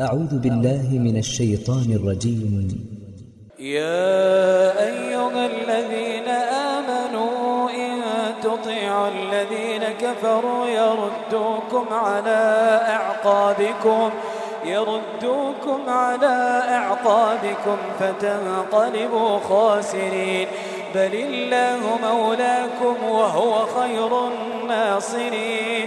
أعوذ بالله من الشيطان الرجيم. يا أيها الذين آمنوا إن تطيعوا الذين كفروا يردوكم على أعقابكم يردوكم على أعقابكم فتنقلبوا خاسرين. بل الله مولاكم وهو خير الناصرين.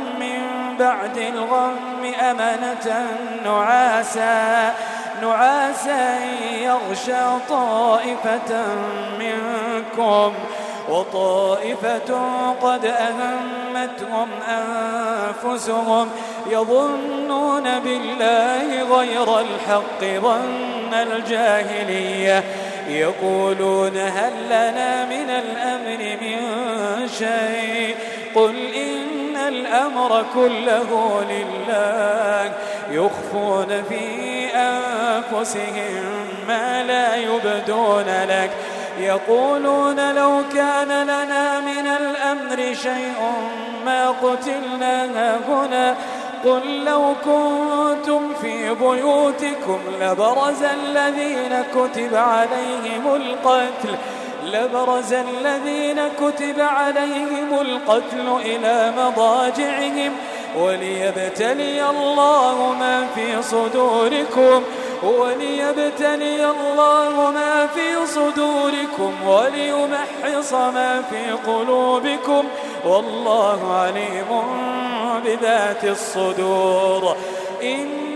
بعد الغم أمنة نعاسا نعاسا يغشى طائفة منكم. وطائفة قد أهمتهم أنفسهم يظنون بالله غير الحق ظن الجاهلية. يقولون هل لنا من الأمر من شيء؟ قل إن الأمر كله لله. يخفون في أنفسهم ما لا يبدون لك. يقولون لو كان لنا من الأمر شيء ما قتلنا هنا. قل لو كنتم في بيوتكم لبرز الذين كتب عليهم القتل. لبرز الذين كتب عليهم القتل إلى مضاجعهم وليبتلي الله ما في صدوركم وليبتلي الله ما في صدوركم وليمحص ما في قلوبكم. والله عليم بذات الصدور. إن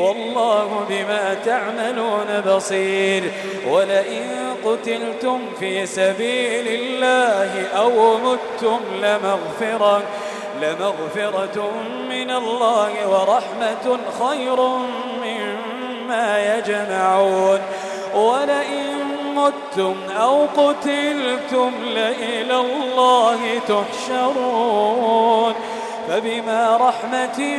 والله بما تعملون بصير. ولئن قتلتم في سبيل الله أو متم لمغفرة لمغفرة من الله ورحمة خير مما يجمعون. ولئن متم أو قتلتم لإلى الله تحشرون. فبما رحمة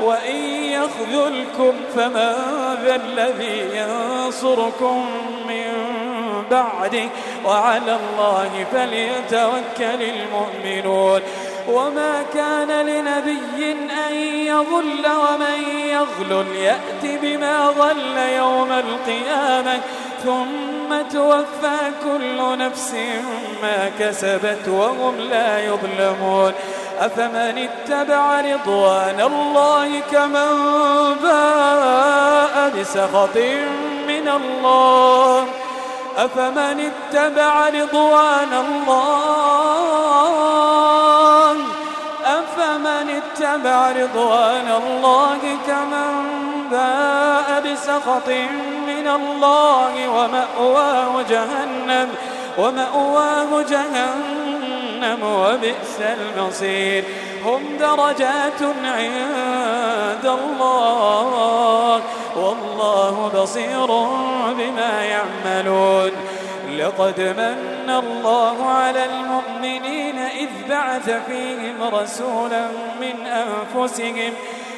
وإن يخذلكم فمن ذا الذي ينصركم من بعده. وعلى الله فليتوكل المؤمنون. وما كان لنبي أن يضل ومن يغلل. يأت بما ضل يوم القيامة. ثم توفى كل نفس ما كسبت وهم لا يظلمون. أفمن اتبع رضوان الله كمن باء بسخط من الله؟ أفمن اتبع رضوان الله؟ أفمن اتبع رضوان الله كمن باء بسخط من الله ومأواه جهنم ومأواه جهنم وبئس المصير. هم درجات عند الله والله بصير بما يعملون. لقد من الله على المؤمنين إذ بعث فيهم رسولا من أنفسهم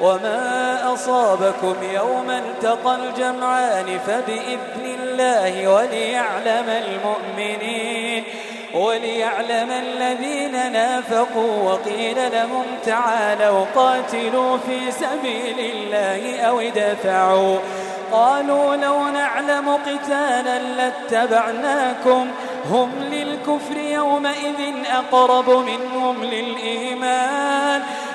وما أصابكم يوم التقى الجمعان فبإذن الله وليعلم المؤمنين وليعلم الذين نافقوا وقيل لهم تعالوا قاتلوا في سبيل الله أو ادفعوا قالوا لو نعلم قتالا لاتبعناكم هم للكفر يومئذ أقرب منهم للإيمان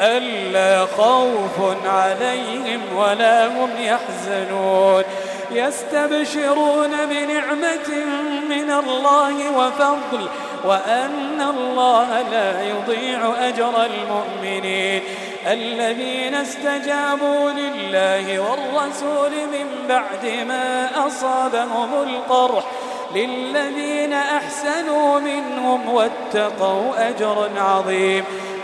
ألا خوف عليهم ولا هم يحزنون. يستبشرون بنعمة من الله وفضل وأن الله لا يضيع أجر المؤمنين. الذين استجابوا لله والرسول من بعد ما أصابهم القرح للذين أحسنوا منهم واتقوا أجر عظيم.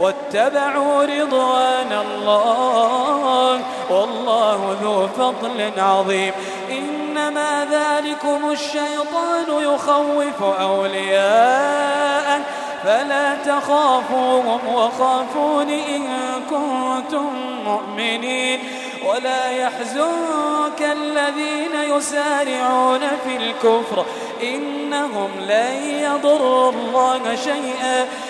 واتبعوا رضوان الله والله ذو فضل عظيم. إنما ذلكم الشيطان يخوف أولياءه. فلا تخافوهم وخافون إن كنتم مؤمنين. ولا يحزنك الذين يسارعون في الكفر. إنهم لن يضروا الله شيئا.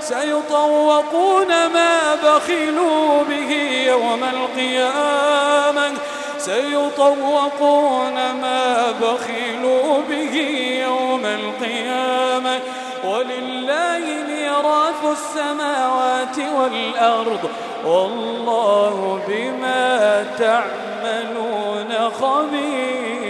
سيطوقون ما بخلوا به يوم القيامة. سيطوقون ما بخلوا به يوم القيامة. ولله ميراث السماوات والأرض. والله بما تعملون خبير.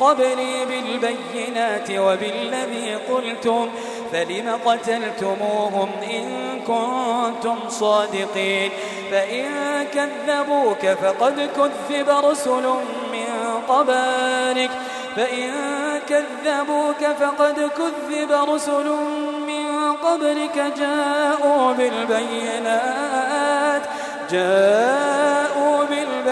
قبلي بالبينات وبالذي قلتم فلم قتلتموهم إن كنتم صادقين؟ فإن كذبوك فقد كذب رسل من قبلك. فإن كذبوك فقد كذب رسل من قبلك جاءوا بالبينات جاءوا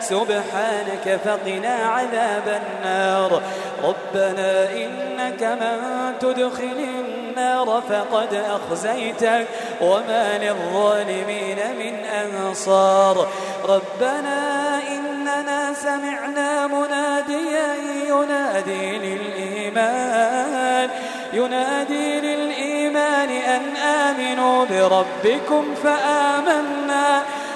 سبحانك فقنا عذاب النار. ربنا إنك من تدخل النار فقد أخزيتك وما للظالمين من أنصار. ربنا إننا سمعنا مناديا ينادي للإيمان ينادي للإيمان أن آمنوا بربكم فآمنا.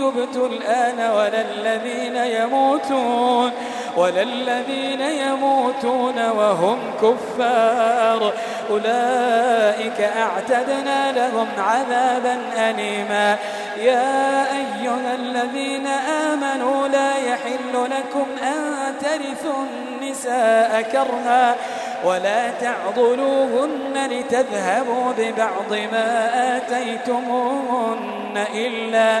تبت الآن ولا الذين يموتون ولا الذين يموتون وهم كفار. أولئك أعتدنا لهم عذابا أليما. يا أيها الذين آمنوا لا يحل لكم أن ترثوا النساء كرها ولا تعضلوهن لتذهبوا ببعض ما آتيتموهن إلا,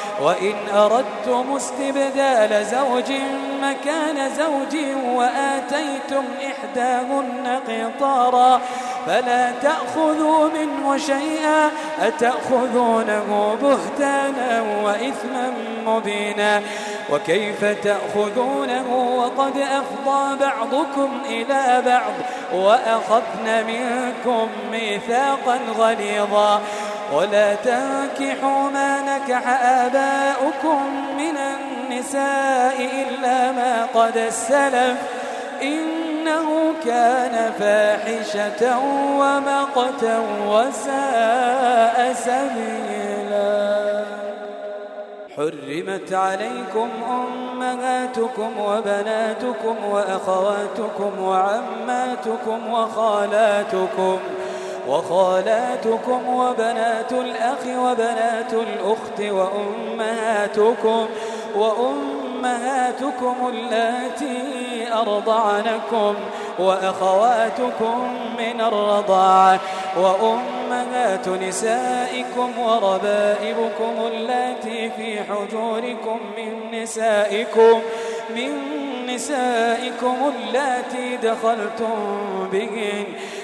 وإن أردتم استبدال زوج مكان زوج وآتيتم إحداهن قطارا فلا تأخذوا منه شيئا أتأخذونه بهتانا وإثما مبينا وكيف تأخذونه وقد أفضى بعضكم إلى بعض وأخذن منكم ميثاقا غليظا ولا تنكحوا ما نكح آباؤكم من النساء إلا ما قد سلف إنه كان فاحشة ومقتا وساء سبيلا. حرمت عليكم أمهاتكم وبناتكم وأخواتكم وعماتكم وخالاتكم. وخالاتكم وبنات الأخ وبنات الأخت وأمهاتكم وأمهاتكم اللاتي أرضعنكم وأخواتكم من الرضاعة وأمهات نسائكم وربائبكم اللاتي في حجوركم من نسائكم من نسائكم اللاتي دخلتم بهن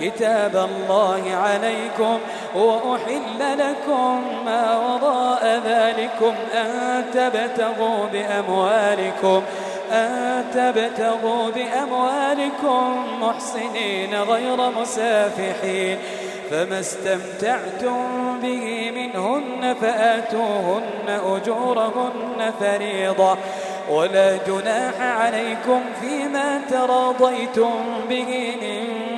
كتاب الله عليكم وأحل لكم ما وراء ذلكم أن تبتغوا بأموالكم أن تبتغوا بأموالكم محصنين غير مسافحين فما استمتعتم به منهن فآتوهن أجورهن فريضة ولا جناح عليكم فيما تراضيتم به من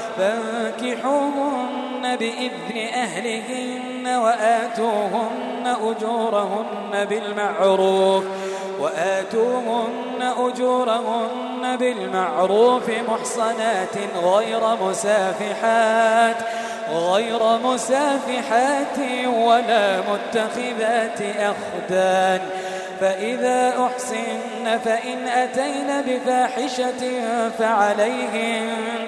فانكحوهن بإذن أهلهن وآتوهن أجورهن بالمعروف وآتوهن أجورهن بالمعروف محصنات غير مسافحات غير مسافحات ولا متخذات أخدان. فإذا أحسن فإن أتين بفاحشة فعليهن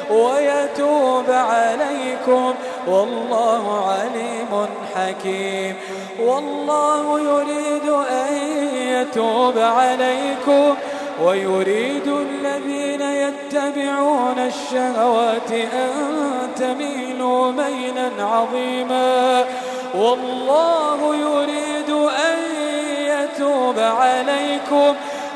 ويتوب عليكم والله عليم حكيم. والله يريد أن يتوب عليكم ويريد الذين يتبعون الشهوات أن تميلوا ميلا عظيما. والله يريد أن يتوب عليكم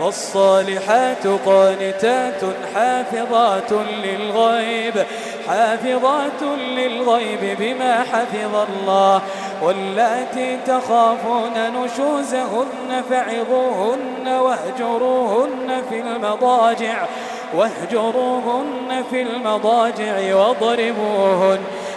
فالصالحات قانتات حافظات للغيب حافظات للغيب بما حفظ الله. واللاتي تخافون نشوزهن فعظوهن واهجروهن في المضاجع واهجروهن في المضاجع واضربوهن.